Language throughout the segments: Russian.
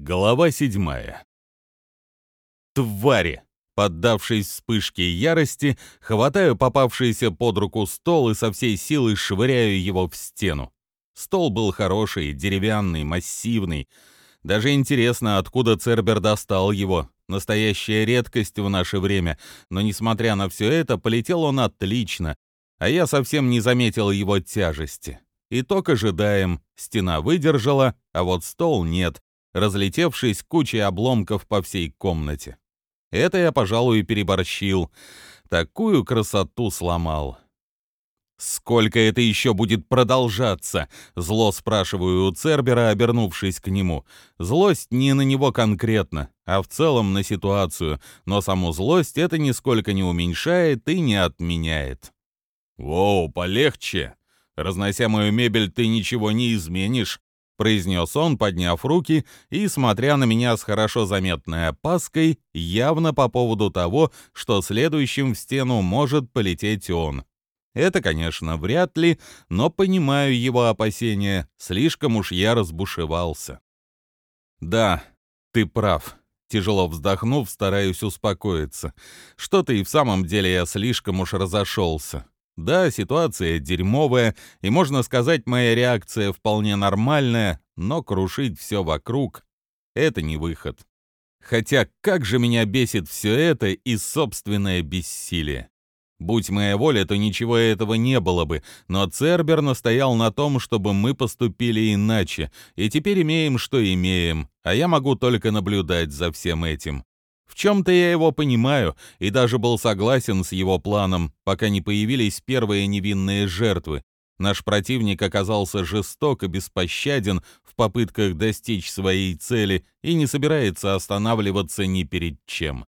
Глава седьмая. Твари! Поддавшись вспышке ярости, хватаю попавшийся под руку стол и со всей силы швыряю его в стену. Стол был хороший, деревянный, массивный. Даже интересно, откуда Цербер достал его. Настоящая редкость в наше время, но, несмотря на все это, полетел он отлично, а я совсем не заметил его тяжести. Итог ожидаем. Стена выдержала, а вот стол нет разлетевшись кучей обломков по всей комнате. Это я, пожалуй, переборщил. Такую красоту сломал. «Сколько это еще будет продолжаться?» — зло спрашиваю у Цербера, обернувшись к нему. Злость не на него конкретно, а в целом на ситуацию, но саму злость это нисколько не уменьшает и не отменяет. «Воу, полегче! Разнося мою мебель, ты ничего не изменишь произнес он, подняв руки и смотря на меня с хорошо заметной опаской, явно по поводу того, что следующим в стену может полететь он. Это, конечно, вряд ли, но понимаю его опасения, слишком уж я разбушевался. «Да, ты прав», Тяжело вздохнув, стараюсь успокоиться. Что-то и в самом деле я слишком уж разошелся. Да, ситуация дерьмовая, и, можно сказать, моя реакция вполне нормальная, но крушить все вокруг — это не выход. Хотя как же меня бесит все это и собственное бессилие. Будь моя воля, то ничего этого не было бы, но Цербер настоял на том, чтобы мы поступили иначе, и теперь имеем, что имеем, а я могу только наблюдать за всем этим. В чем-то я его понимаю и даже был согласен с его планом, пока не появились первые невинные жертвы. Наш противник оказался жесток и беспощаден в попытках достичь своей цели и не собирается останавливаться ни перед чем.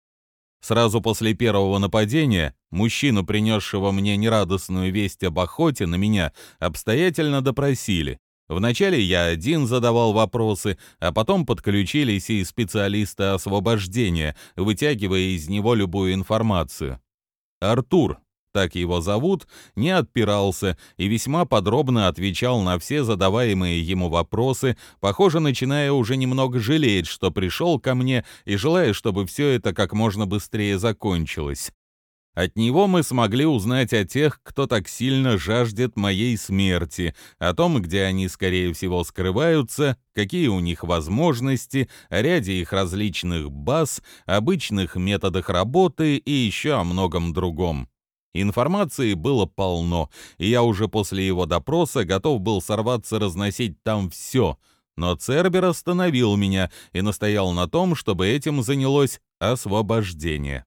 Сразу после первого нападения мужчину, принесшего мне нерадостную весть об охоте на меня, обстоятельно допросили. Вначале я один задавал вопросы, а потом подключились и специалисты освобождения, вытягивая из него любую информацию. Артур, так его зовут, не отпирался и весьма подробно отвечал на все задаваемые ему вопросы, похоже, начиная уже немного жалеть, что пришел ко мне и желая, чтобы все это как можно быстрее закончилось. От него мы смогли узнать о тех, кто так сильно жаждет моей смерти, о том, где они, скорее всего, скрываются, какие у них возможности, о ряде их различных баз, обычных методах работы и еще о многом другом. Информации было полно, и я уже после его допроса готов был сорваться разносить там все, но Цербер остановил меня и настоял на том, чтобы этим занялось освобождение.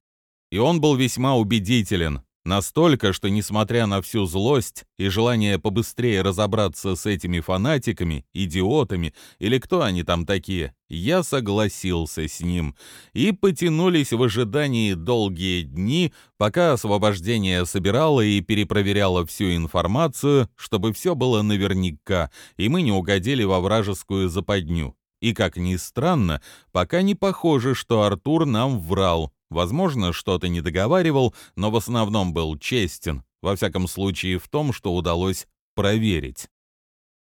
И он был весьма убедителен, настолько, что, несмотря на всю злость и желание побыстрее разобраться с этими фанатиками, идиотами или кто они там такие, я согласился с ним. И потянулись в ожидании долгие дни, пока освобождение собирало и перепроверяло всю информацию, чтобы все было наверняка, и мы не угодили во вражескую западню. И, как ни странно, пока не похоже, что Артур нам врал, Возможно, что-то не договаривал, но в основном был честен, во всяком случае в том, что удалось проверить.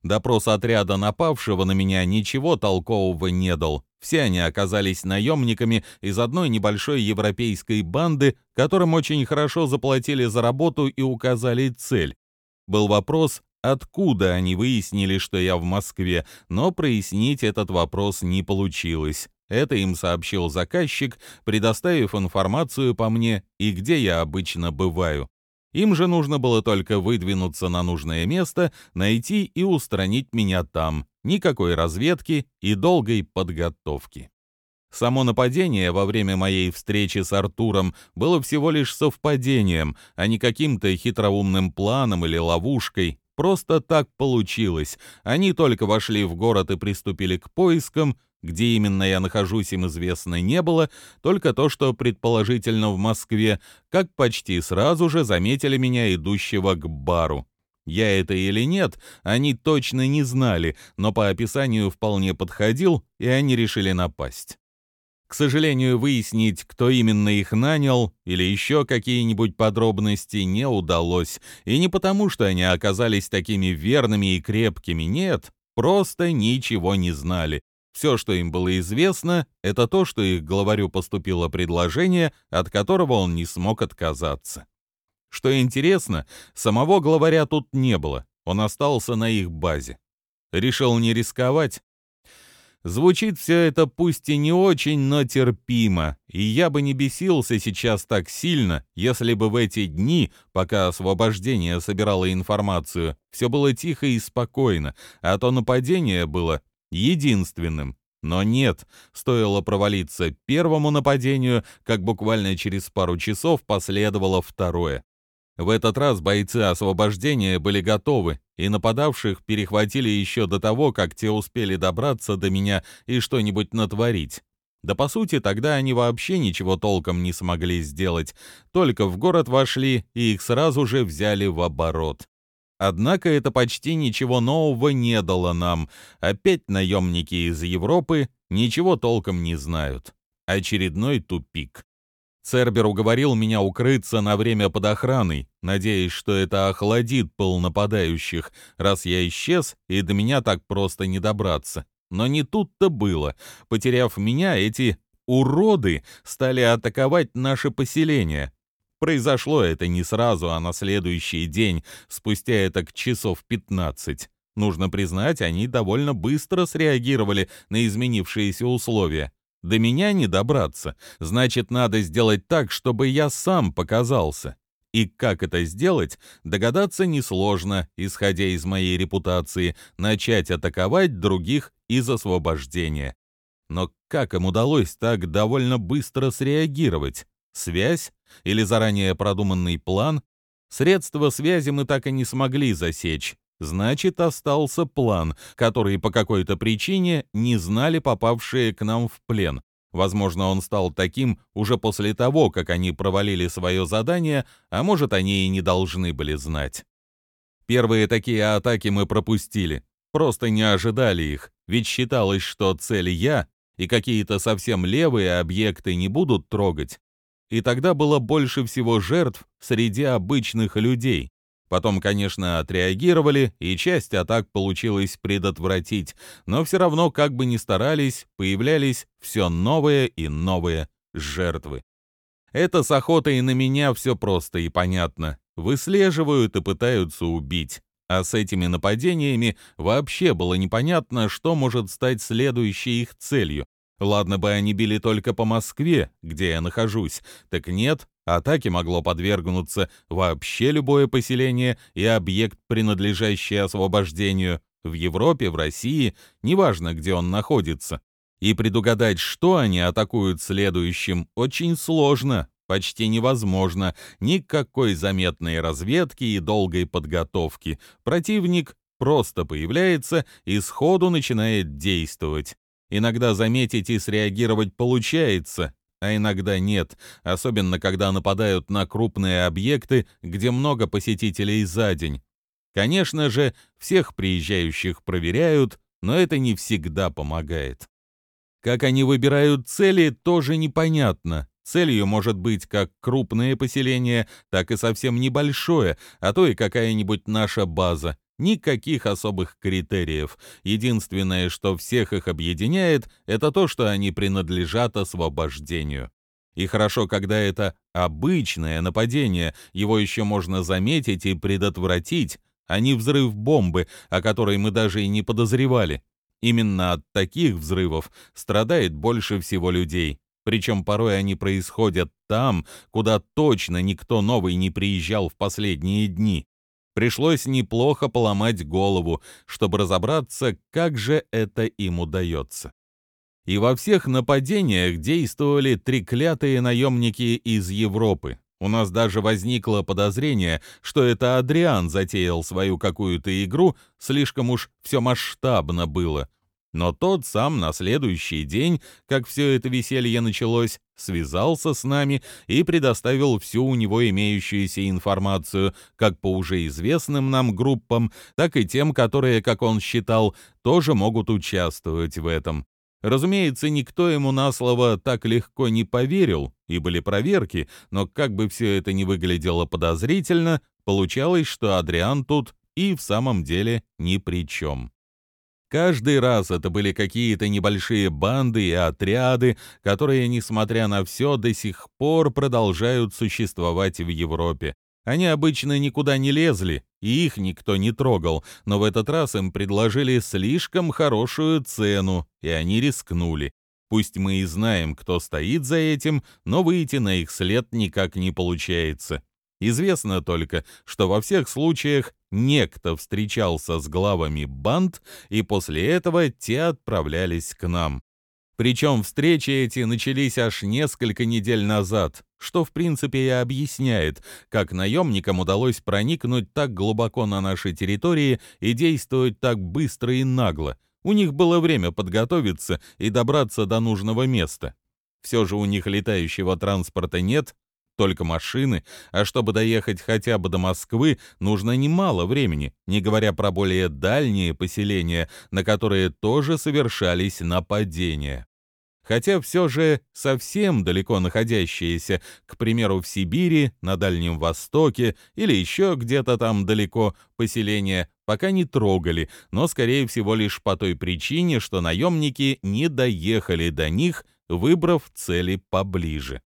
Допрос отряда напавшего на меня ничего толкового не дал. Все они оказались наемниками из одной небольшой европейской банды, которым очень хорошо заплатили за работу и указали цель. Был вопрос, откуда они выяснили, что я в Москве, но прояснить этот вопрос не получилось. Это им сообщил заказчик, предоставив информацию по мне и где я обычно бываю. Им же нужно было только выдвинуться на нужное место, найти и устранить меня там. Никакой разведки и долгой подготовки. Само нападение во время моей встречи с Артуром было всего лишь совпадением, а не каким-то хитроумным планом или ловушкой. Просто так получилось. Они только вошли в город и приступили к поискам, где именно я нахожусь, им известно не было, только то, что предположительно в Москве, как почти сразу же заметили меня идущего к бару. Я это или нет, они точно не знали, но по описанию вполне подходил, и они решили напасть. К сожалению, выяснить, кто именно их нанял, или еще какие-нибудь подробности не удалось, и не потому, что они оказались такими верными и крепкими, нет, просто ничего не знали. Все, что им было известно, это то, что их главарю поступило предложение, от которого он не смог отказаться. Что интересно, самого главаря тут не было, он остался на их базе. Решил не рисковать. Звучит все это пусть и не очень, но терпимо, и я бы не бесился сейчас так сильно, если бы в эти дни, пока освобождение собирало информацию, все было тихо и спокойно, а то нападение было единственным. Но нет, стоило провалиться первому нападению, как буквально через пару часов последовало второе. В этот раз бойцы освобождения были готовы, и нападавших перехватили еще до того, как те успели добраться до меня и что-нибудь натворить. Да по сути, тогда они вообще ничего толком не смогли сделать, только в город вошли и их сразу же взяли в оборот. Однако это почти ничего нового не дало нам. Опять наемники из Европы ничего толком не знают. Очередной тупик. Цербер уговорил меня укрыться на время под охраной, надеясь, что это охладит пыл нападающих, раз я исчез, и до меня так просто не добраться. Но не тут-то было. Потеряв меня, эти уроды стали атаковать наше поселение, Произошло это не сразу, а на следующий день, спустя это к часов 15. Нужно признать, они довольно быстро среагировали на изменившиеся условия. До меня не добраться, значит, надо сделать так, чтобы я сам показался. И как это сделать, догадаться несложно, исходя из моей репутации, начать атаковать других из освобождения. Но как им удалось так довольно быстро среагировать? Связь? Или заранее продуманный план? Средства связи мы так и не смогли засечь. Значит, остался план, который по какой-то причине не знали попавшие к нам в плен. Возможно, он стал таким уже после того, как они провалили свое задание, а может, они и не должны были знать. Первые такие атаки мы пропустили. Просто не ожидали их, ведь считалось, что цель я, и какие-то совсем левые объекты не будут трогать, и тогда было больше всего жертв среди обычных людей. Потом, конечно, отреагировали, и часть атак получилось предотвратить, но все равно, как бы ни старались, появлялись все новые и новые жертвы. Это с охотой на меня все просто и понятно. Выслеживают и пытаются убить. А с этими нападениями вообще было непонятно, что может стать следующей их целью. Ладно бы они били только по Москве, где я нахожусь, так нет, атаке могло подвергнуться вообще любое поселение и объект, принадлежащий освобождению, в Европе, в России, неважно, где он находится. И предугадать, что они атакуют следующим, очень сложно, почти невозможно, никакой заметной разведки и долгой подготовки. Противник просто появляется и сходу начинает действовать. Иногда заметить и среагировать получается, а иногда нет, особенно когда нападают на крупные объекты, где много посетителей за день. Конечно же, всех приезжающих проверяют, но это не всегда помогает. Как они выбирают цели, тоже непонятно. Целью может быть как крупное поселение, так и совсем небольшое, а то и какая-нибудь наша база. Никаких особых критериев. Единственное, что всех их объединяет, это то, что они принадлежат освобождению. И хорошо, когда это обычное нападение, его еще можно заметить и предотвратить, а не взрыв бомбы, о которой мы даже и не подозревали. Именно от таких взрывов страдает больше всего людей. Причем порой они происходят там, куда точно никто новый не приезжал в последние дни. Пришлось неплохо поломать голову, чтобы разобраться, как же это им удается. И во всех нападениях действовали треклятые наемники из Европы. У нас даже возникло подозрение, что это Адриан затеял свою какую-то игру, слишком уж все масштабно было. Но тот сам на следующий день, как все это веселье началось, связался с нами и предоставил всю у него имеющуюся информацию, как по уже известным нам группам, так и тем, которые, как он считал, тоже могут участвовать в этом. Разумеется, никто ему на слово так легко не поверил, и были проверки, но как бы все это ни выглядело подозрительно, получалось, что Адриан тут и в самом деле ни при чем. Каждый раз это были какие-то небольшие банды и отряды, которые, несмотря на все, до сих пор продолжают существовать в Европе. Они обычно никуда не лезли, и их никто не трогал, но в этот раз им предложили слишком хорошую цену, и они рискнули. Пусть мы и знаем, кто стоит за этим, но выйти на их след никак не получается. Известно только, что во всех случаях некто встречался с главами банд, и после этого те отправлялись к нам. Причем встречи эти начались аж несколько недель назад, что в принципе и объясняет, как наемникам удалось проникнуть так глубоко на нашей территории и действовать так быстро и нагло. У них было время подготовиться и добраться до нужного места. Все же у них летающего транспорта нет, только машины, а чтобы доехать хотя бы до Москвы, нужно немало времени, не говоря про более дальние поселения, на которые тоже совершались нападения. Хотя все же совсем далеко находящиеся, к примеру, в Сибири, на Дальнем Востоке или еще где-то там далеко поселения, пока не трогали, но, скорее всего, лишь по той причине, что наемники не доехали до них, выбрав цели поближе.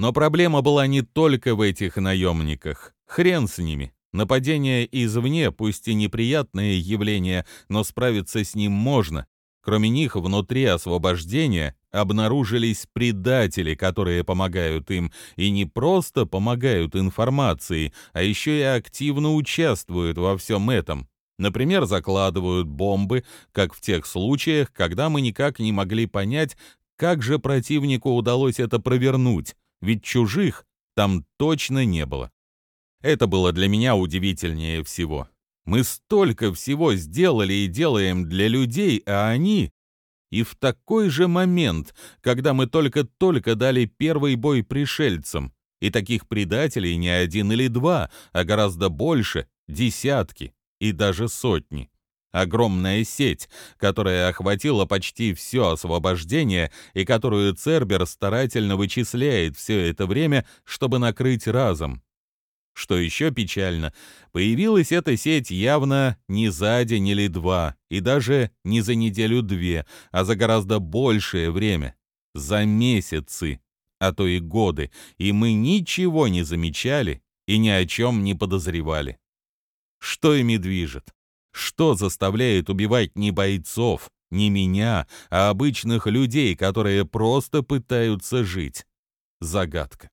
Но проблема была не только в этих наемниках. Хрен с ними. Нападение извне, пусть и неприятное явление, но справиться с ним можно. Кроме них, внутри освобождения обнаружились предатели, которые помогают им, и не просто помогают информации, а еще и активно участвуют во всем этом. Например, закладывают бомбы, как в тех случаях, когда мы никак не могли понять, как же противнику удалось это провернуть ведь чужих там точно не было. Это было для меня удивительнее всего. Мы столько всего сделали и делаем для людей, а они... И в такой же момент, когда мы только-только дали первый бой пришельцам, и таких предателей не один или два, а гораздо больше, десятки и даже сотни. Огромная сеть, которая охватила почти все освобождение и которую Цербер старательно вычисляет все это время, чтобы накрыть разом. Что еще печально, появилась эта сеть явно не за день или два, и даже не за неделю-две, а за гораздо большее время, за месяцы, а то и годы, и мы ничего не замечали и ни о чем не подозревали. Что ими движет? Что заставляет убивать не бойцов, не меня, а обычных людей, которые просто пытаются жить? Загадка.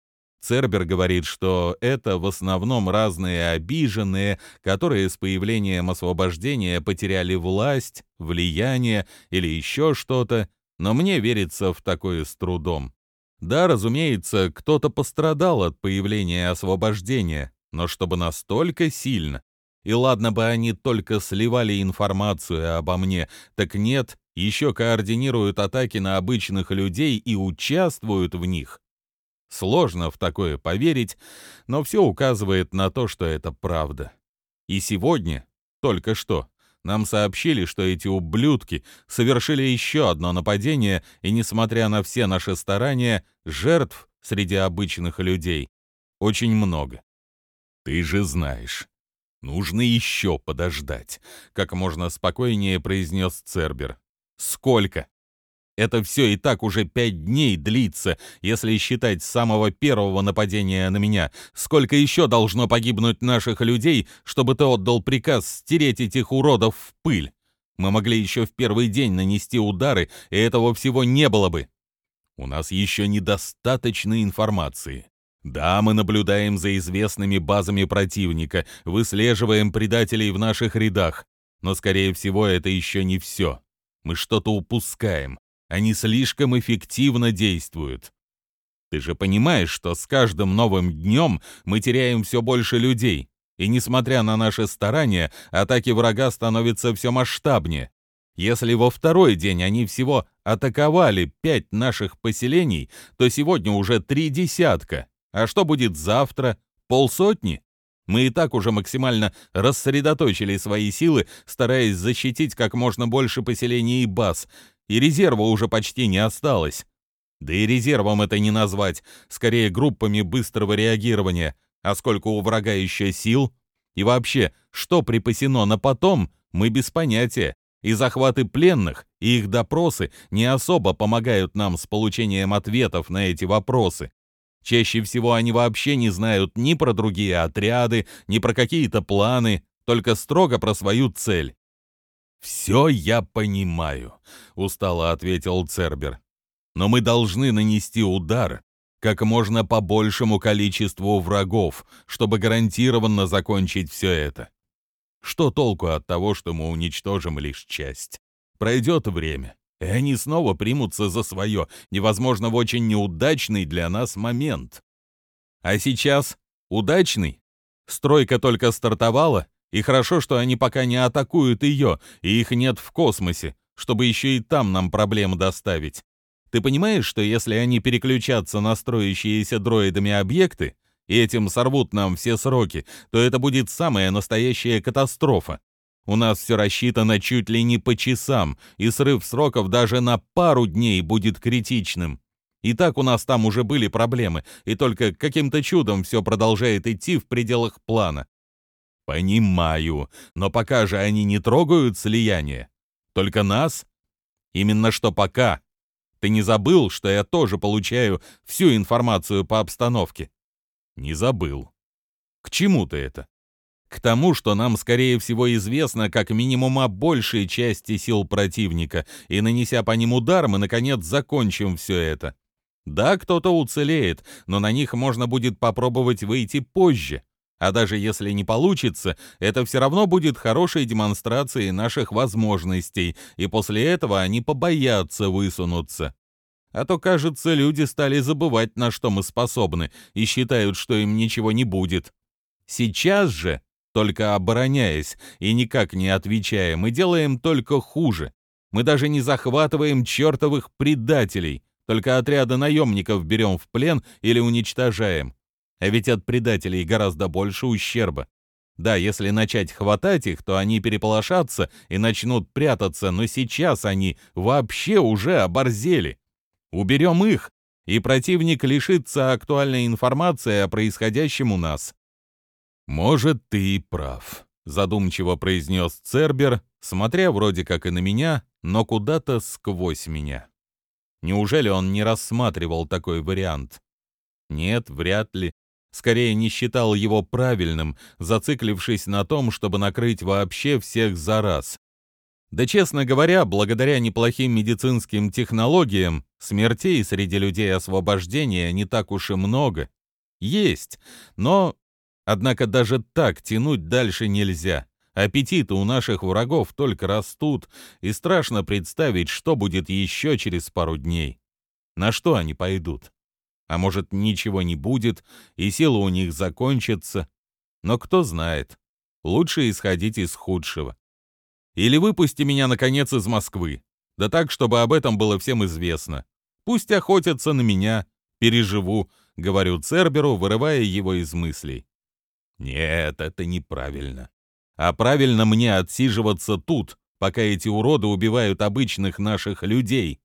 Цербер говорит, что это в основном разные обиженные, которые с появлением освобождения потеряли власть, влияние или еще что-то, но мне верится в такое с трудом. Да, разумеется, кто-то пострадал от появления освобождения, но чтобы настолько сильно, и ладно бы они только сливали информацию обо мне, так нет, еще координируют атаки на обычных людей и участвуют в них. Сложно в такое поверить, но все указывает на то, что это правда. И сегодня, только что, нам сообщили, что эти ублюдки совершили еще одно нападение, и, несмотря на все наши старания, жертв среди обычных людей очень много. Ты же знаешь, «Нужно еще подождать», — как можно спокойнее произнес Цербер. «Сколько?» «Это все и так уже пять дней длится, если считать с самого первого нападения на меня. Сколько еще должно погибнуть наших людей, чтобы ты отдал приказ стереть этих уродов в пыль? Мы могли еще в первый день нанести удары, и этого всего не было бы. У нас еще недостаточно информации. Да, мы наблюдаем за известными базами противника, выслеживаем предателей в наших рядах, но, скорее всего, это еще не все. Мы что-то упускаем. Они слишком эффективно действуют. Ты же понимаешь, что с каждым новым днем мы теряем все больше людей, и, несмотря на наши старания, атаки врага становятся все масштабнее. Если во второй день они всего атаковали пять наших поселений, то сегодня уже три десятка. А что будет завтра? Полсотни? Мы и так уже максимально рассредоточили свои силы, стараясь защитить как можно больше поселений и баз, и резерва уже почти не осталось. Да и резервом это не назвать, скорее группами быстрого реагирования. А сколько у врага еще сил? И вообще, что припасено на потом, мы без понятия. И захваты пленных, и их допросы не особо помогают нам с получением ответов на эти вопросы. Чаще всего они вообще не знают ни про другие отряды, ни про какие-то планы, только строго про свою цель. «Все я понимаю», — устало ответил Цербер. «Но мы должны нанести удар как можно по большему количеству врагов, чтобы гарантированно закончить все это. Что толку от того, что мы уничтожим лишь часть? Пройдет время, и они снова примутся за свое, невозможно в очень неудачный для нас момент. А сейчас удачный? Стройка только стартовала, и хорошо, что они пока не атакуют ее, и их нет в космосе, чтобы еще и там нам проблемы доставить. Ты понимаешь, что если они переключатся на строящиеся дроидами объекты, и этим сорвут нам все сроки, то это будет самая настоящая катастрофа. У нас все рассчитано чуть ли не по часам, и срыв сроков даже на пару дней будет критичным. И так у нас там уже были проблемы, и только каким-то чудом все продолжает идти в пределах плана. Понимаю, но пока же они не трогают слияние. Только нас? Именно что пока. Ты не забыл, что я тоже получаю всю информацию по обстановке? Не забыл. К чему ты это? К тому, что нам, скорее всего, известно как минимум о большей части сил противника, и, нанеся по ним удар, мы, наконец, закончим все это. Да, кто-то уцелеет, но на них можно будет попробовать выйти позже. А даже если не получится, это все равно будет хорошей демонстрацией наших возможностей, и после этого они побоятся высунуться. А то, кажется, люди стали забывать, на что мы способны, и считают, что им ничего не будет. Сейчас же, только обороняясь и никак не отвечая, мы делаем только хуже. Мы даже не захватываем чертовых предателей, только отряды наемников берем в плен или уничтожаем. А ведь от предателей гораздо больше ущерба. Да, если начать хватать их, то они переполошатся и начнут прятаться, но сейчас они вообще уже оборзели. Уберем их, и противник лишится актуальной информации о происходящем у нас. «Может, ты и прав», — задумчиво произнес Цербер, смотря вроде как и на меня, но куда-то сквозь меня. Неужели он не рассматривал такой вариант? Нет, вряд ли. Скорее, не считал его правильным, зациклившись на том, чтобы накрыть вообще всех за раз. Да, честно говоря, благодаря неплохим медицинским технологиям, смертей среди людей освобождения не так уж и много. Есть, но... Однако даже так тянуть дальше нельзя. Аппетиты у наших врагов только растут, и страшно представить, что будет еще через пару дней. На что они пойдут? А может, ничего не будет, и сила у них закончится? Но кто знает. Лучше исходить из худшего. Или выпусти меня, наконец, из Москвы. Да так, чтобы об этом было всем известно. Пусть охотятся на меня. Переживу, — говорю Церберу, вырывая его из мыслей. Нет, это неправильно. А правильно мне отсиживаться тут, пока эти уроды убивают обычных наших людей.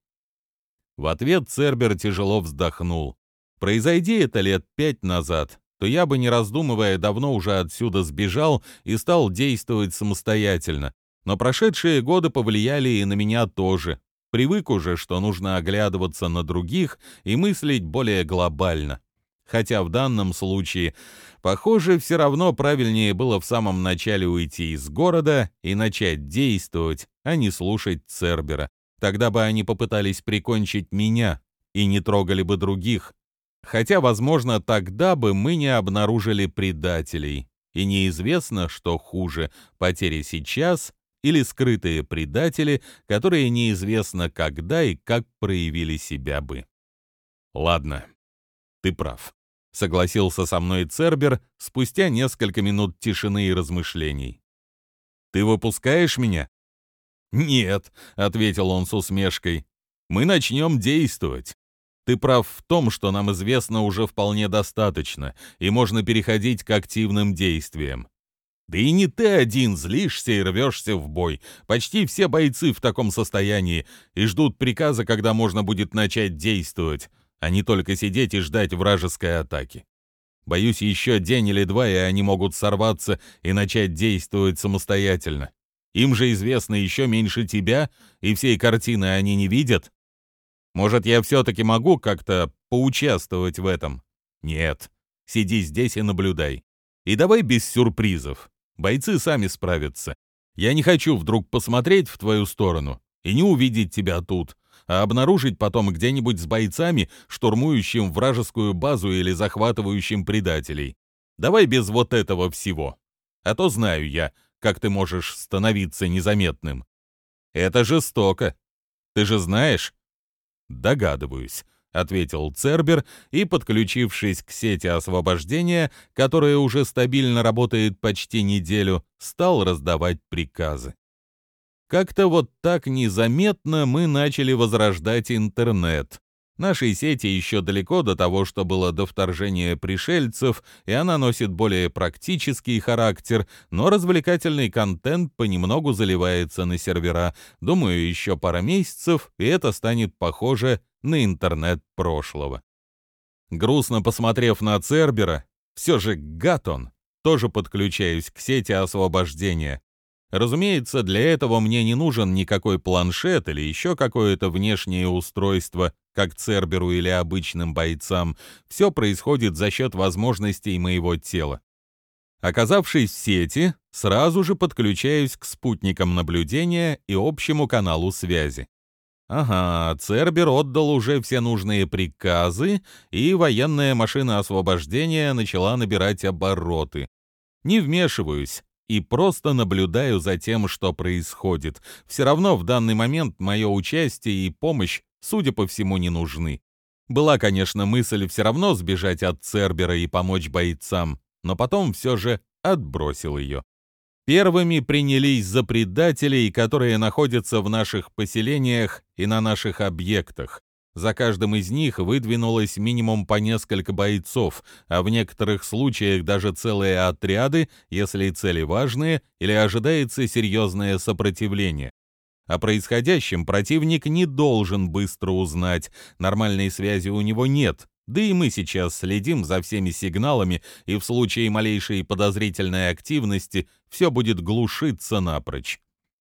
В ответ Цербер тяжело вздохнул. Произойди это лет пять назад, то я бы, не раздумывая, давно уже отсюда сбежал и стал действовать самостоятельно, но прошедшие годы повлияли и на меня тоже. Привык уже, что нужно оглядываться на других и мыслить более глобально. Хотя в данном случае, похоже, все равно правильнее было в самом начале уйти из города и начать действовать, а не слушать Цербера. Тогда бы они попытались прикончить меня и не трогали бы других. Хотя, возможно, тогда бы мы не обнаружили предателей. И неизвестно, что хуже, потери сейчас или скрытые предатели, которые неизвестно когда и как проявили себя бы. Ладно, ты прав, согласился со мной Цербер спустя несколько минут тишины и размышлений. Ты выпускаешь меня? Нет, ответил он с усмешкой. Мы начнем действовать. Ты прав в том, что нам известно уже вполне достаточно, и можно переходить к активным действиям. Да и не ты один злишься и рвешься в бой. Почти все бойцы в таком состоянии и ждут приказа, когда можно будет начать действовать, а не только сидеть и ждать вражеской атаки. Боюсь, еще день или два, и они могут сорваться и начать действовать самостоятельно. Им же известно еще меньше тебя, и всей картины они не видят. Может, я все-таки могу как-то поучаствовать в этом? Нет. Сиди здесь и наблюдай. И давай без сюрпризов. Бойцы сами справятся. Я не хочу вдруг посмотреть в твою сторону и не увидеть тебя тут, а обнаружить потом где-нибудь с бойцами, штурмующим вражескую базу или захватывающим предателей. Давай без вот этого всего. А то знаю я, как ты можешь становиться незаметным. Это жестоко. Ты же знаешь? Догадываюсь, ответил Цербер и, подключившись к сети освобождения, которая уже стабильно работает почти неделю, стал раздавать приказы. Как-то вот так незаметно мы начали возрождать интернет. Нашей сети еще далеко до того, что было до вторжения пришельцев, и она носит более практический характер, но развлекательный контент понемногу заливается на сервера. Думаю, еще пара месяцев, и это станет похоже на интернет прошлого. Грустно посмотрев на Цербера, все же гад он, тоже подключаюсь к сети освобождения. Разумеется, для этого мне не нужен никакой планшет или еще какое-то внешнее устройство, как Церберу или обычным бойцам. Все происходит за счет возможностей моего тела. Оказавшись в сети, сразу же подключаюсь к спутникам наблюдения и общему каналу связи. Ага, Цербер отдал уже все нужные приказы, и военная машина освобождения начала набирать обороты. Не вмешиваюсь, и просто наблюдаю за тем, что происходит. Все равно в данный момент мое участие и помощь, судя по всему, не нужны. Была, конечно, мысль все равно сбежать от Цербера и помочь бойцам, но потом все же отбросил ее. Первыми принялись за предателей, которые находятся в наших поселениях и на наших объектах. За каждым из них выдвинулось минимум по несколько бойцов, а в некоторых случаях даже целые отряды, если цели важные или ожидается серьезное сопротивление. О происходящем противник не должен быстро узнать, нормальной связи у него нет, да и мы сейчас следим за всеми сигналами, и в случае малейшей подозрительной активности все будет глушиться напрочь.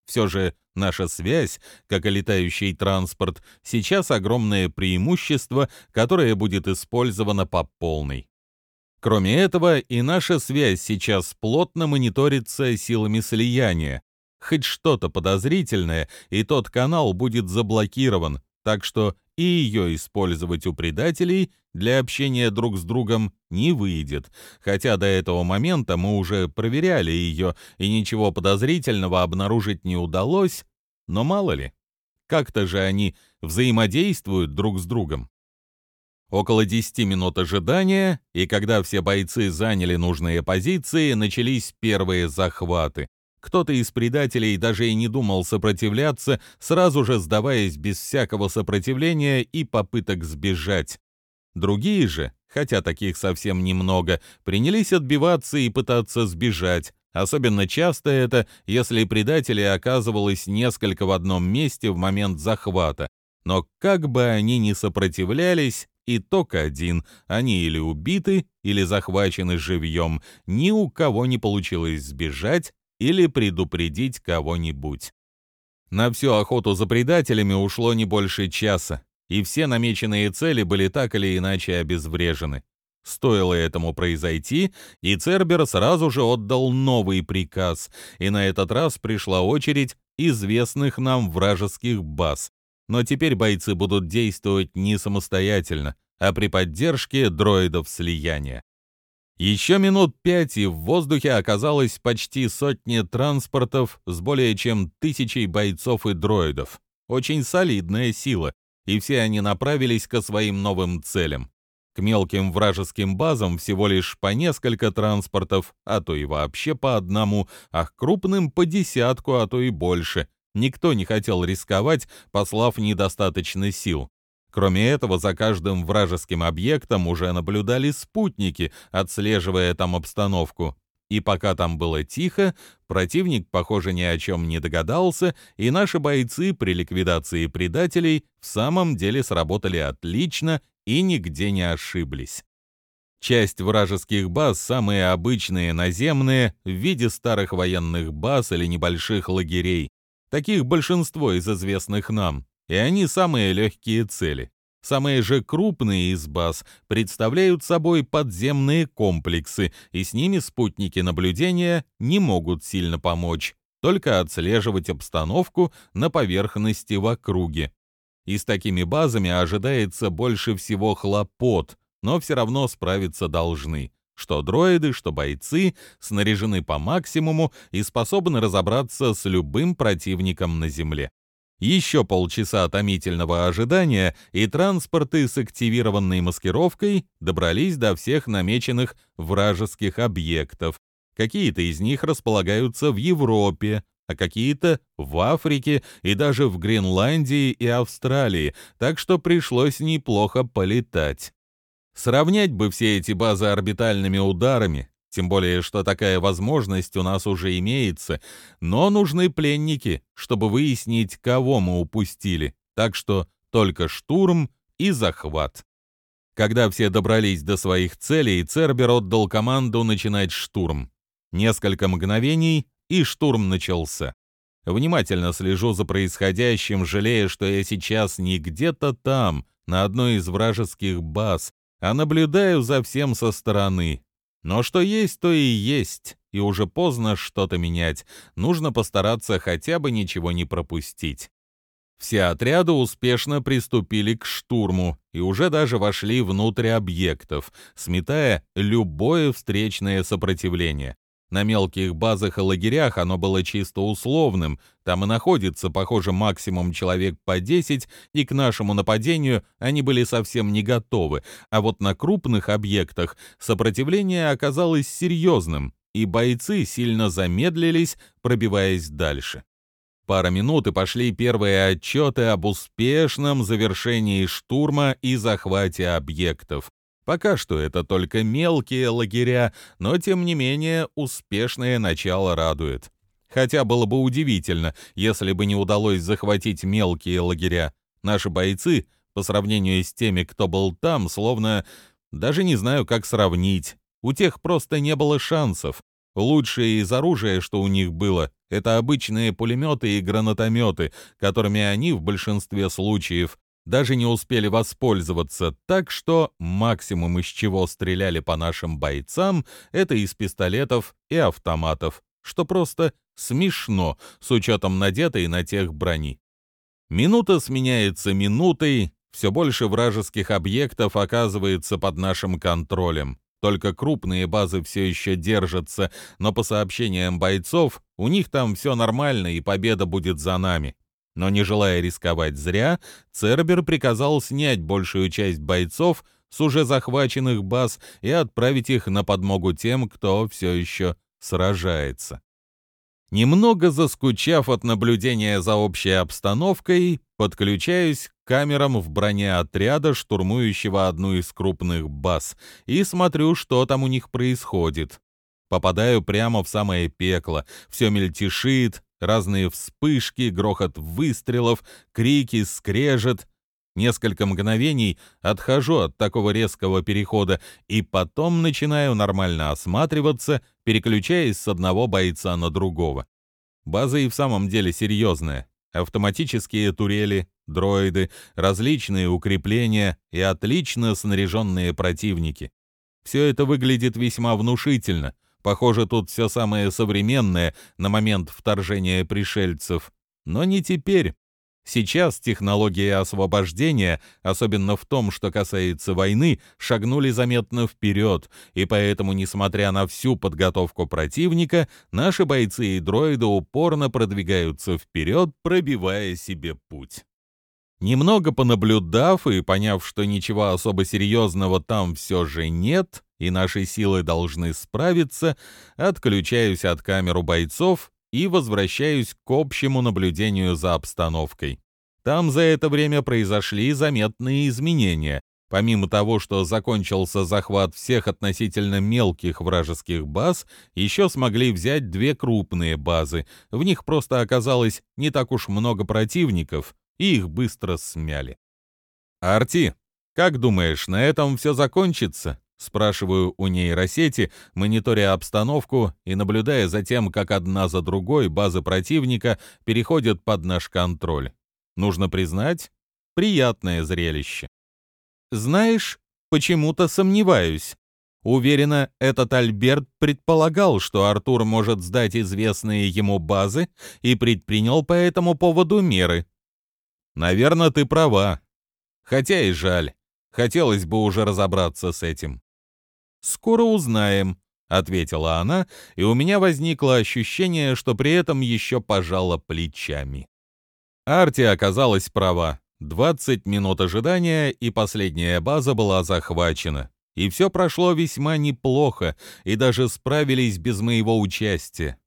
Все же наша связь, как и летающий транспорт, сейчас огромное преимущество, которое будет использовано по полной. Кроме этого, и наша связь сейчас плотно мониторится силами слияния. Хоть что-то подозрительное, и тот канал будет заблокирован, так что и ее использовать у предателей для общения друг с другом не выйдет, хотя до этого момента мы уже проверяли ее, и ничего подозрительного обнаружить не удалось, но мало ли, как-то же они взаимодействуют друг с другом. Около 10 минут ожидания, и когда все бойцы заняли нужные позиции, начались первые захваты. Кто-то из предателей даже и не думал сопротивляться, сразу же сдаваясь без всякого сопротивления и попыток сбежать. Другие же, хотя таких совсем немного, принялись отбиваться и пытаться сбежать. Особенно часто это, если предателей оказывалось несколько в одном месте в момент захвата. Но как бы они ни сопротивлялись, итог один — они или убиты, или захвачены живьем. Ни у кого не получилось сбежать, или предупредить кого-нибудь. На всю охоту за предателями ушло не больше часа, и все намеченные цели были так или иначе обезврежены. Стоило этому произойти, и Цербер сразу же отдал новый приказ, и на этот раз пришла очередь известных нам вражеских баз. Но теперь бойцы будут действовать не самостоятельно, а при поддержке дроидов слияния. Еще минут пять, и в воздухе оказалось почти сотни транспортов с более чем тысячей бойцов и дроидов. Очень солидная сила, и все они направились к своим новым целям. К мелким вражеским базам всего лишь по несколько транспортов, а то и вообще по одному, а к крупным по десятку, а то и больше. Никто не хотел рисковать, послав недостаточно сил. Кроме этого, за каждым вражеским объектом уже наблюдали спутники, отслеживая там обстановку. И пока там было тихо, противник, похоже, ни о чем не догадался, и наши бойцы при ликвидации предателей в самом деле сработали отлично и нигде не ошиблись. Часть вражеских баз, самые обычные наземные, в виде старых военных баз или небольших лагерей. Таких большинство из известных нам, и они самые легкие цели. Самые же крупные из баз представляют собой подземные комплексы, и с ними спутники наблюдения не могут сильно помочь, только отслеживать обстановку на поверхности в округе. И с такими базами ожидается больше всего хлопот, но все равно справиться должны. Что дроиды, что бойцы снаряжены по максимуму и способны разобраться с любым противником на Земле. Еще полчаса томительного ожидания, и транспорты с активированной маскировкой добрались до всех намеченных вражеских объектов. Какие-то из них располагаются в Европе, а какие-то в Африке и даже в Гренландии и Австралии, так что пришлось неплохо полетать. Сравнять бы все эти базы орбитальными ударами, тем более, что такая возможность у нас уже имеется, но нужны пленники, чтобы выяснить, кого мы упустили, так что только штурм и захват. Когда все добрались до своих целей, Цербер отдал команду начинать штурм. Несколько мгновений, и штурм начался. Внимательно слежу за происходящим, жалея, что я сейчас не где-то там, на одной из вражеских баз, а наблюдаю за всем со стороны. Но что есть, то и есть, и уже поздно что-то менять. Нужно постараться хотя бы ничего не пропустить. Все отряды успешно приступили к штурму и уже даже вошли внутрь объектов, сметая любое встречное сопротивление. На мелких базах и лагерях оно было чисто условным, там и находится, похоже, максимум человек по 10, и к нашему нападению они были совсем не готовы, а вот на крупных объектах сопротивление оказалось серьезным, и бойцы сильно замедлились, пробиваясь дальше. Пара минут и пошли первые отчеты об успешном завершении штурма и захвате объектов. Пока что это только мелкие лагеря, но тем не менее успешное начало радует. Хотя было бы удивительно, если бы не удалось захватить мелкие лагеря. Наши бойцы, по сравнению с теми, кто был там, словно... Даже не знаю, как сравнить. У тех просто не было шансов. Лучшее из оружия, что у них было, это обычные пулеметы и гранатометы, которыми они в большинстве случаев даже не успели воспользоваться, так что максимум из чего стреляли по нашим бойцам, это из пистолетов и автоматов, что просто смешно с учетом надетой на тех брони. Минута сменяется минутой, все больше вражеских объектов оказывается под нашим контролем. Только крупные базы все еще держатся, но по сообщениям бойцов, у них там все нормально и победа будет за нами. Но не желая рисковать зря, Цербер приказал снять большую часть бойцов с уже захваченных баз и отправить их на подмогу тем, кто все еще сражается. Немного заскучав от наблюдения за общей обстановкой, подключаюсь к камерам в броне отряда, штурмующего одну из крупных баз, и смотрю, что там у них происходит. Попадаю прямо в самое пекло, все мельтешит, разные вспышки, грохот выстрелов, крики, скрежет. Несколько мгновений отхожу от такого резкого перехода и потом начинаю нормально осматриваться, переключаясь с одного бойца на другого. База и в самом деле серьезная. Автоматические турели, дроиды, различные укрепления и отлично снаряженные противники. Все это выглядит весьма внушительно — Похоже, тут все самое современное на момент вторжения пришельцев. Но не теперь. Сейчас технологии освобождения, особенно в том, что касается войны, шагнули заметно вперед, и поэтому, несмотря на всю подготовку противника, наши бойцы и дроиды упорно продвигаются вперед, пробивая себе путь. Немного понаблюдав и поняв, что ничего особо серьезного там все же нет, и наши силы должны справиться, отключаюсь от камеру бойцов и возвращаюсь к общему наблюдению за обстановкой. Там за это время произошли заметные изменения. Помимо того, что закончился захват всех относительно мелких вражеских баз, еще смогли взять две крупные базы. В них просто оказалось не так уж много противников, и их быстро смяли. «Арти, как думаешь, на этом все закончится?» Спрашиваю у нейросети, мониторя обстановку и наблюдая за тем, как одна за другой базы противника переходят под наш контроль. Нужно признать, приятное зрелище. Знаешь, почему-то сомневаюсь. Уверена, этот Альберт предполагал, что Артур может сдать известные ему базы и предпринял по этому поводу меры. Наверное, ты права. Хотя и жаль. Хотелось бы уже разобраться с этим. «Скоро узнаем», — ответила она, и у меня возникло ощущение, что при этом еще пожала плечами. Арти оказалась права. 20 минут ожидания, и последняя база была захвачена. И все прошло весьма неплохо, и даже справились без моего участия.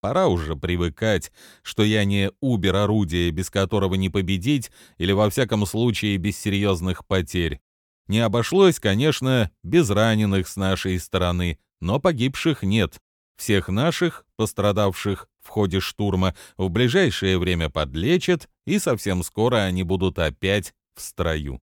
Пора уже привыкать, что я не убер-орудие, без которого не победить, или во всяком случае без серьезных потерь. Не обошлось, конечно, без раненых с нашей стороны, но погибших нет. Всех наших, пострадавших в ходе штурма, в ближайшее время подлечат, и совсем скоро они будут опять в строю.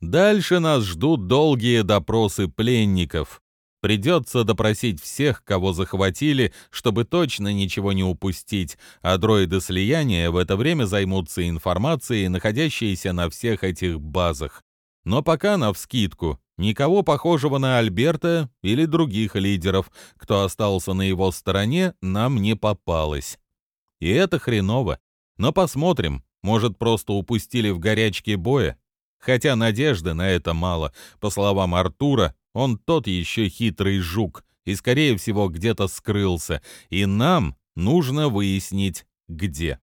Дальше нас ждут долгие допросы пленников. Придется допросить всех, кого захватили, чтобы точно ничего не упустить, а дроиды слияния в это время займутся информацией, находящейся на всех этих базах. Но пока навскидку никого похожего на Альберта или других лидеров, кто остался на его стороне, нам не попалось. И это хреново. Но посмотрим, может, просто упустили в горячке боя. Хотя надежды на это мало. По словам Артура, он тот еще хитрый жук и, скорее всего, где-то скрылся. И нам нужно выяснить, где.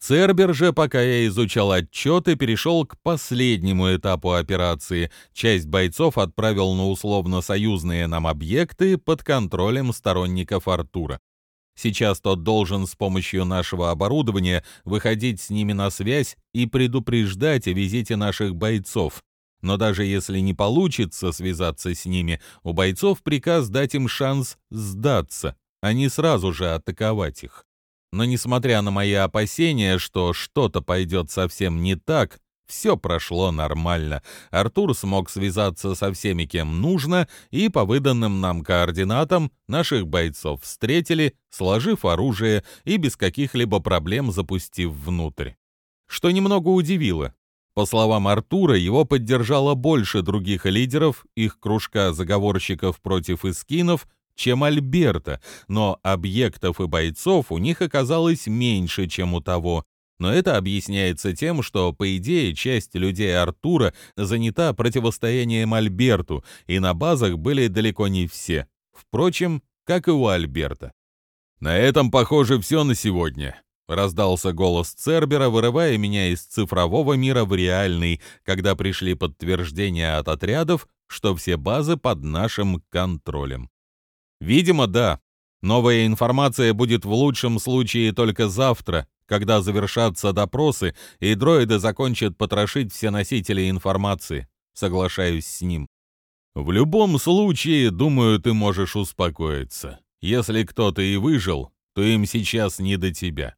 Цербер же, пока я изучал отчеты, перешел к последнему этапу операции. Часть бойцов отправил на условно-союзные нам объекты под контролем сторонников Артура. Сейчас тот должен с помощью нашего оборудования выходить с ними на связь и предупреждать о визите наших бойцов. Но даже если не получится связаться с ними, у бойцов приказ дать им шанс сдаться, а не сразу же атаковать их. Но несмотря на мои опасения, что что-то пойдет совсем не так, все прошло нормально. Артур смог связаться со всеми, кем нужно, и по выданным нам координатам наших бойцов встретили, сложив оружие и без каких-либо проблем запустив внутрь. Что немного удивило. По словам Артура, его поддержало больше других лидеров, их кружка заговорщиков против искинов чем Альберта, но объектов и бойцов у них оказалось меньше, чем у того. Но это объясняется тем, что, по идее, часть людей Артура занята противостоянием Альберту, и на базах были далеко не все. Впрочем, как и у Альберта. «На этом, похоже, все на сегодня», — раздался голос Цербера, вырывая меня из цифрового мира в реальный, когда пришли подтверждения от отрядов, что все базы под нашим контролем. Видимо, да. Новая информация будет в лучшем случае только завтра, когда завершатся допросы и дроиды закончат потрошить все носители информации. Соглашаюсь с ним. В любом случае, думаю, ты можешь успокоиться. Если кто-то и выжил, то им сейчас не до тебя.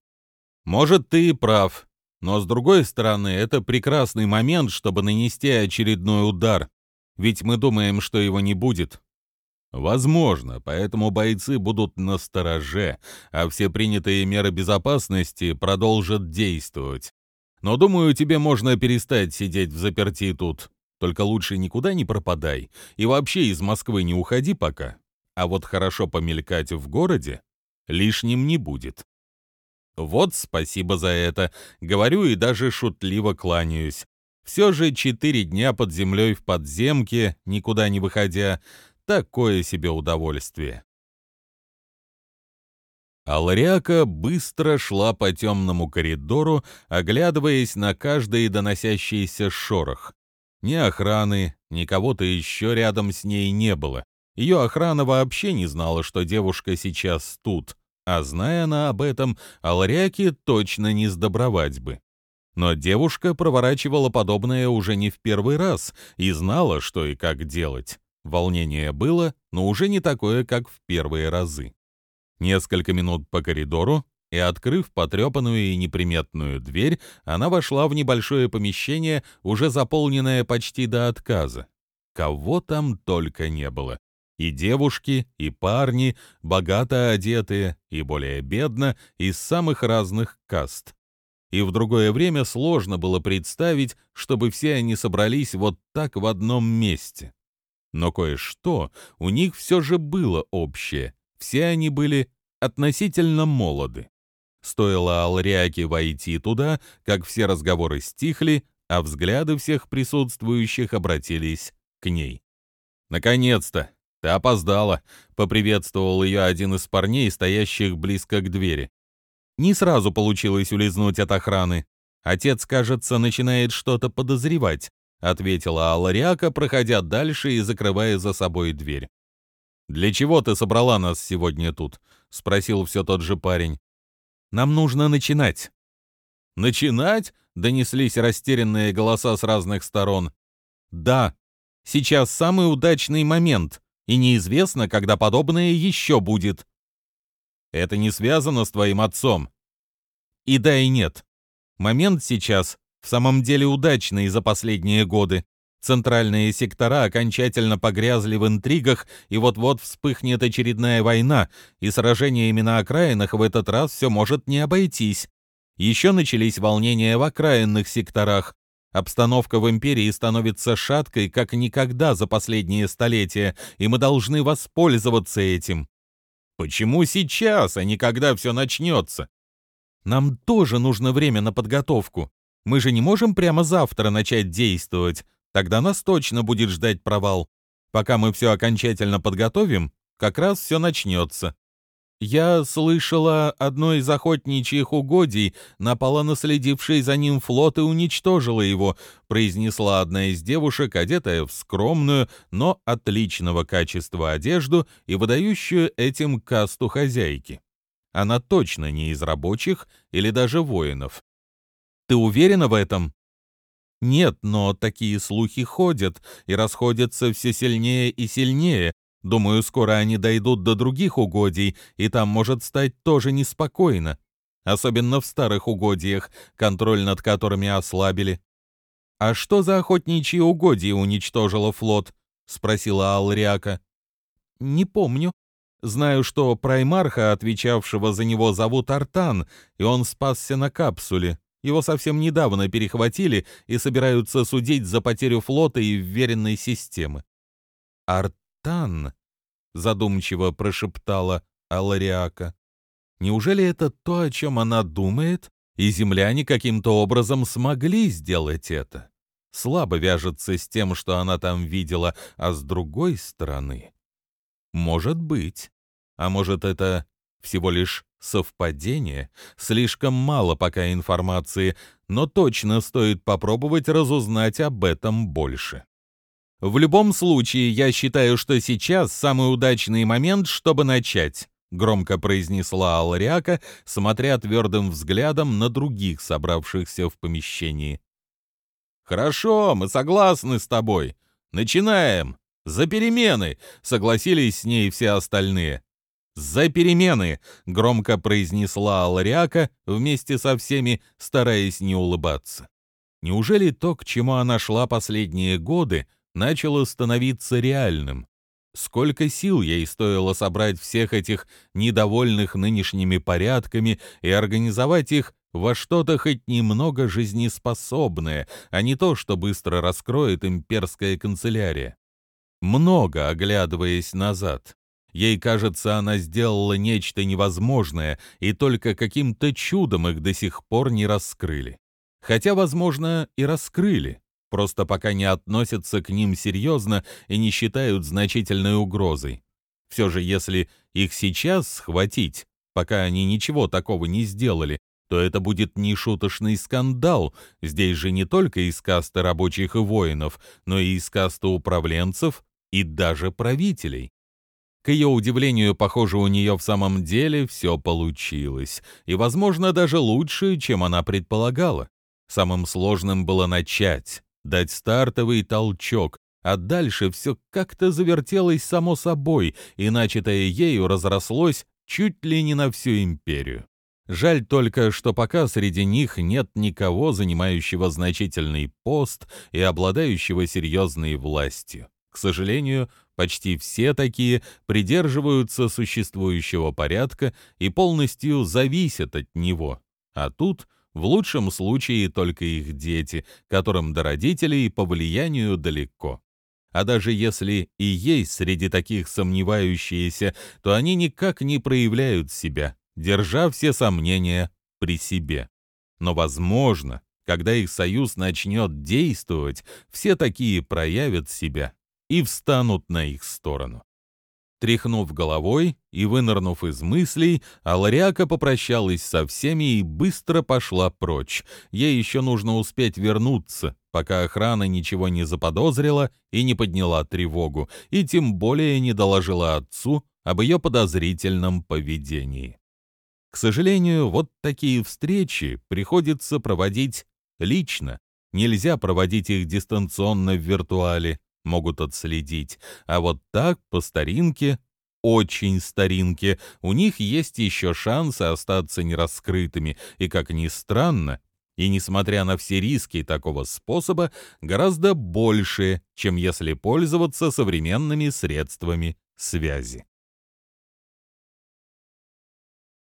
Может, ты и прав, но с другой стороны, это прекрасный момент, чтобы нанести очередной удар. Ведь мы думаем, что его не будет, Возможно, поэтому бойцы будут на стороже, а все принятые меры безопасности продолжат действовать. Но думаю, тебе можно перестать сидеть в заперти тут. Только лучше никуда не пропадай и вообще из Москвы не уходи пока. А вот хорошо помелькать в городе лишним не будет. Вот спасибо за это. Говорю и даже шутливо кланяюсь. Все же четыре дня под землей в подземке, никуда не выходя, Такое себе удовольствие. Алариака быстро шла по темному коридору, оглядываясь на каждый доносящийся шорох. Ни охраны, ни кого-то еще рядом с ней не было. Ее охрана вообще не знала, что девушка сейчас тут, а зная она об этом, Алариаке точно не сдобровать бы. Но девушка проворачивала подобное уже не в первый раз и знала, что и как делать. Волнение было, но уже не такое, как в первые разы. Несколько минут по коридору, и, открыв потрепанную и неприметную дверь, она вошла в небольшое помещение, уже заполненное почти до отказа. Кого там только не было. И девушки, и парни, богато одетые, и более бедно, из самых разных каст. И в другое время сложно было представить, чтобы все они собрались вот так в одном месте. Но кое-что у них все же было общее. Все они были относительно молоды. Стоило Алриаке войти туда, как все разговоры стихли, а взгляды всех присутствующих обратились к ней. «Наконец-то! Ты опоздала!» — поприветствовал ее один из парней, стоящих близко к двери. Не сразу получилось улизнуть от охраны. Отец, кажется, начинает что-то подозревать, ответила Алариака, проходя дальше и закрывая за собой дверь. «Для чего ты собрала нас сегодня тут?» — спросил все тот же парень. «Нам нужно начинать». «Начинать?» — донеслись растерянные голоса с разных сторон. «Да, сейчас самый удачный момент, и неизвестно, когда подобное еще будет». «Это не связано с твоим отцом?» «И да, и нет. Момент сейчас в самом деле удачный за последние годы. Центральные сектора окончательно погрязли в интригах, и вот-вот вспыхнет очередная война, и сражениями на окраинах в этот раз все может не обойтись. Еще начались волнения в окраинных секторах. Обстановка в империи становится шаткой, как никогда за последние столетия, и мы должны воспользоваться этим. Почему сейчас, а не когда все начнется? Нам тоже нужно время на подготовку. Мы же не можем прямо завтра начать действовать. Тогда нас точно будет ждать провал. Пока мы все окончательно подготовим, как раз все начнется. Я слышала, одно из охотничьих угодий напала на следивший за ним флот и уничтожила его, произнесла одна из девушек, одетая в скромную, но отличного качества одежду и выдающую этим касту хозяйки. Она точно не из рабочих или даже воинов. «Ты уверена в этом?» Нет, но такие слухи ходят и расходятся все сильнее и сильнее. Думаю, скоро они дойдут до других угодий, и там может стать тоже неспокойно. Особенно в старых угодьях, контроль над которыми ослабили. «А что за охотничьи угодья уничтожило флот?» — спросила Алриака. «Не помню. Знаю, что праймарха, отвечавшего за него, зовут Артан, и он спасся на капсуле. Его совсем недавно перехватили и собираются судить за потерю флота и вверенной системы. «Артан», — задумчиво прошептала Алариака. «Неужели это то, о чем она думает, и земляне каким-то образом смогли сделать это? Слабо вяжется с тем, что она там видела, а с другой стороны...» «Может быть. А может, это всего лишь совпадение, слишком мало пока информации, но точно стоит попробовать разузнать об этом больше. В любом случае, я считаю, что сейчас самый удачный момент, чтобы начать, громко произнесла Алриака, смотря твердым взглядом на других собравшихся в помещении. Хорошо, мы согласны с тобой. Начинаем. За перемены, согласились с ней все остальные. «За перемены!» — громко произнесла Алариака вместе со всеми, стараясь не улыбаться. Неужели то, к чему она шла последние годы, начало становиться реальным? Сколько сил ей стоило собрать всех этих недовольных нынешними порядками и организовать их во что-то хоть немного жизнеспособное, а не то, что быстро раскроет имперская канцелярия. Много, оглядываясь назад. Ей кажется, она сделала нечто невозможное, и только каким-то чудом их до сих пор не раскрыли. Хотя, возможно, и раскрыли, просто пока не относятся к ним серьезно и не считают значительной угрозой. Все же, если их сейчас схватить, пока они ничего такого не сделали, то это будет нешуточный скандал. Здесь же не только из касты рабочих и воинов, но и из касты управленцев и даже правителей. К ее удивлению, похоже, у нее в самом деле все получилось, и, возможно, даже лучше, чем она предполагала. Самым сложным было начать, дать стартовый толчок, а дальше все как-то завертелось само собой, и начатое ею разрослось чуть ли не на всю империю. Жаль только, что пока среди них нет никого, занимающего значительный пост и обладающего серьезной властью. К сожалению, почти все такие придерживаются существующего порядка и полностью зависят от него. А тут, в лучшем случае, только их дети, которым до родителей по влиянию далеко. А даже если и есть среди таких сомневающиеся, то они никак не проявляют себя, держа все сомнения при себе. Но, возможно, когда их союз начнет действовать, все такие проявят себя и встанут на их сторону. Тряхнув головой и вынырнув из мыслей, Алариака попрощалась со всеми и быстро пошла прочь. Ей еще нужно успеть вернуться, пока охрана ничего не заподозрила и не подняла тревогу, и тем более не доложила отцу об ее подозрительном поведении. К сожалению, вот такие встречи приходится проводить лично. Нельзя проводить их дистанционно в виртуале, могут отследить. А вот так, по старинке, очень старинке, у них есть еще шансы остаться нераскрытыми, и, как ни странно, и, несмотря на все риски такого способа, гораздо больше, чем если пользоваться современными средствами связи.